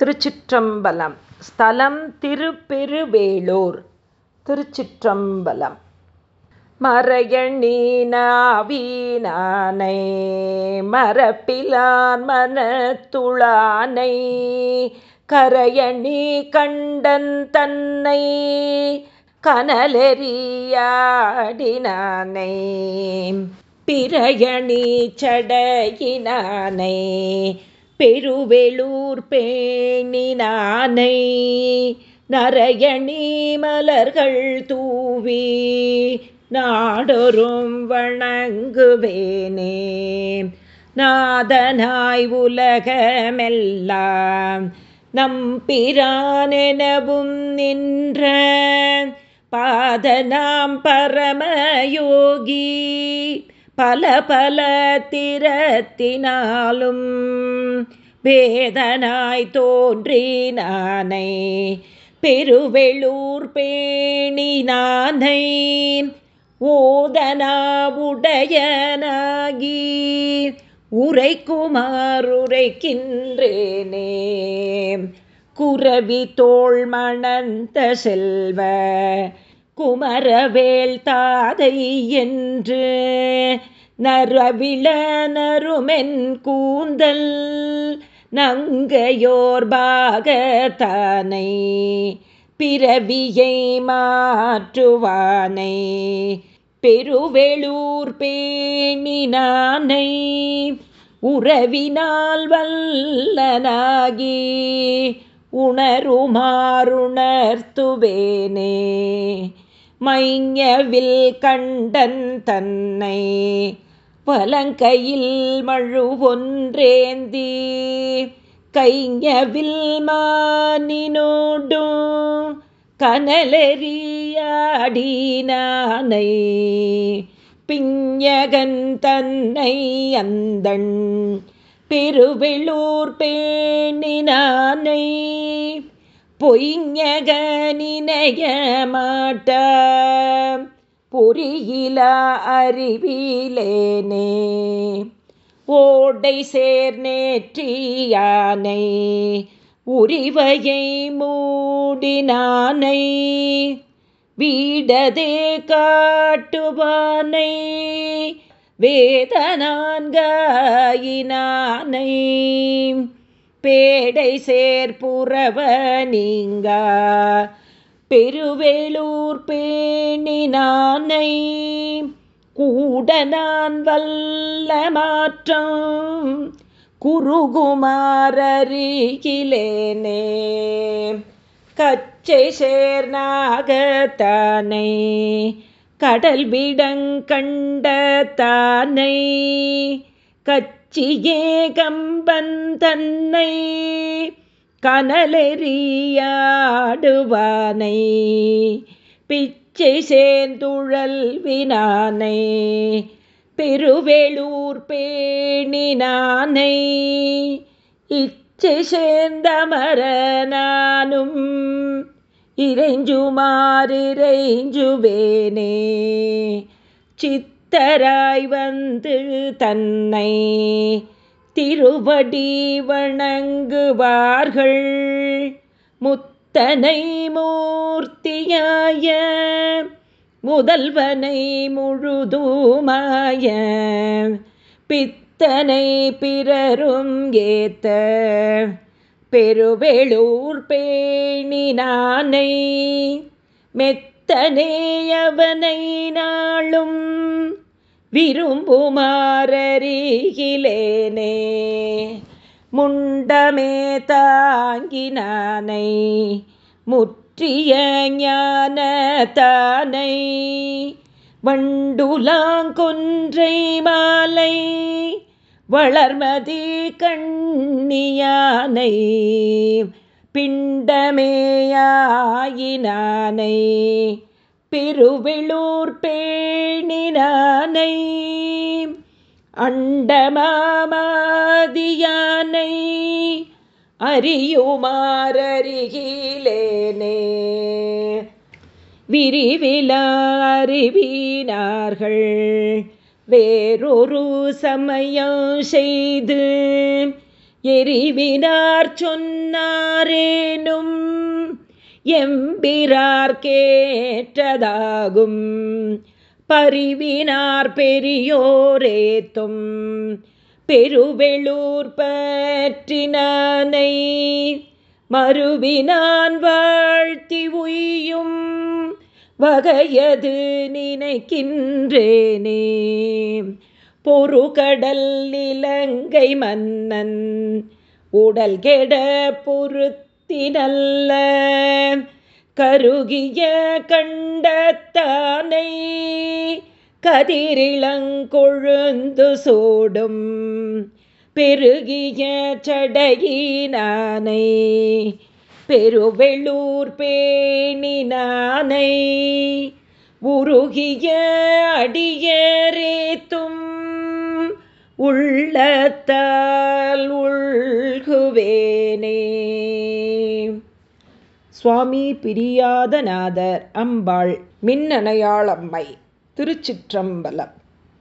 திருச்சிற்றம்பலம். ஸ்தலம் திருப்பெருவேளூர். திருச்சிற்றம்பலம். மறையணீனாவீனானை மரப்பிலான் மனத்துளானை கரையணி கண்டன் தன்னை கனலெறியாடினானை பிறையணி சடையினானை பெருவெளூர் பேணினானை நரையணி மலர்கள் தூவி நாடொரும் வணங்குவேனே. நாதனாய் உலகமெல்லாம் நம்பிரானெனவும் நின்ற பாதனாம் பரமயோகி பல பல திறத்தினாலும் வேதனாய் தோன்றி நானை பெருவெளூர் பேணி நானை ஓதனாவுடையனாகி உரைக்குமாறுரைக்கின்றேனே குரவி தோள் மணந்த செல்வ குமரவேல் தாதை என்று நரவிழ நருமென் கூந்தல் நங்கையோர்பாகத்தானை பிறவியை மாற்றுவானை. பெருவெளூர் பேணினானை உறவினால் வல்லனாகி உணருமாறுணர்த்துவேனே. மையவில் கண்டன் தன்னை பலங்கையில் மழு ஒன்றேந்தி கைஞவில் மானினோடும் கனலெறியாடினானை பிஞ்சகன் தன்னை அந்தன் பெருவெளூர் பேணினானை பொய்ஞக நினைய மாட்ட பொறியில அறிவிலேனே. ஓடை சேர் நேற்றியானை. உரிவையை மூடினானை. வீடதே காட்டுவானை. வேதனான்காயினானை பேடை சேர்ப்புறவ நீங்க. பெருவேலூர் பேணினானை கூட நான் வல்ல மாற்றம் குருகுமாரருகிலேனே கச்சை சேர்நாகத்தானை கடல் விடங்கண்ட தானை கச்சியே கம்பன் தன்னை கனலெறியாடுவானை. பிச்சை சேர்ந்துழல் வினானை. பெருவேளூர் பேணினானை. இச்சை சேர்ந்தமரனானும் இறைஞ்சுமாறிறைஞ்சுவேனே சித் சித்தராய் வந்து தன்னை திருவடி வணங்குவார்கள். முத்தனை மூர்த்தியாய முதல்வனை முழுதுமாய பித்தனை பிறரும் ஏத்த பெருவெளூர் பேணினானை மெத்தனே அவனை நாளும் விரும்புமாறருகிலேனே. முண்டமே தாங்கினானை முற்றிய ஞான தானை வண்டுலாங்கொன்றை மாலை வளர்மதி கண்ணியானை பிண்டமேயாயினானை பெருவிளூர் பேணினானை அண்டமாமாதியானை அறியுமாறருகிலேனே. விரிவிலா அறிவினார்கள் வேறொரு சமயம் செய்து எரிவினார் சொன்னாரேனும் எம்பிரார் கேற்றதாகும் பரிவினார் பெரியோரேத்தும் பெருவெளூர் பற்றினானை மறுவினான் வாழ்த்தி உயும் வகையது நினைக்கின்றேனே. பொறுகடல் இலங்கை மன்னன் உடல் கெட பொருத்தினல்ல. கருகிய கண்டத்தானை கதிரிளங்கொழுந்து சோடும். பெருகிய சடையினானை பெருவெளூர் பேணினானை. உருகிய அடியரேத்தும் உள்ளத்தால் உள்குவேனே. சுவாமி பிரியாதநாதர் அம்பாள் மின்னணையாளம்மை திருச்சிற்றம்பலம்.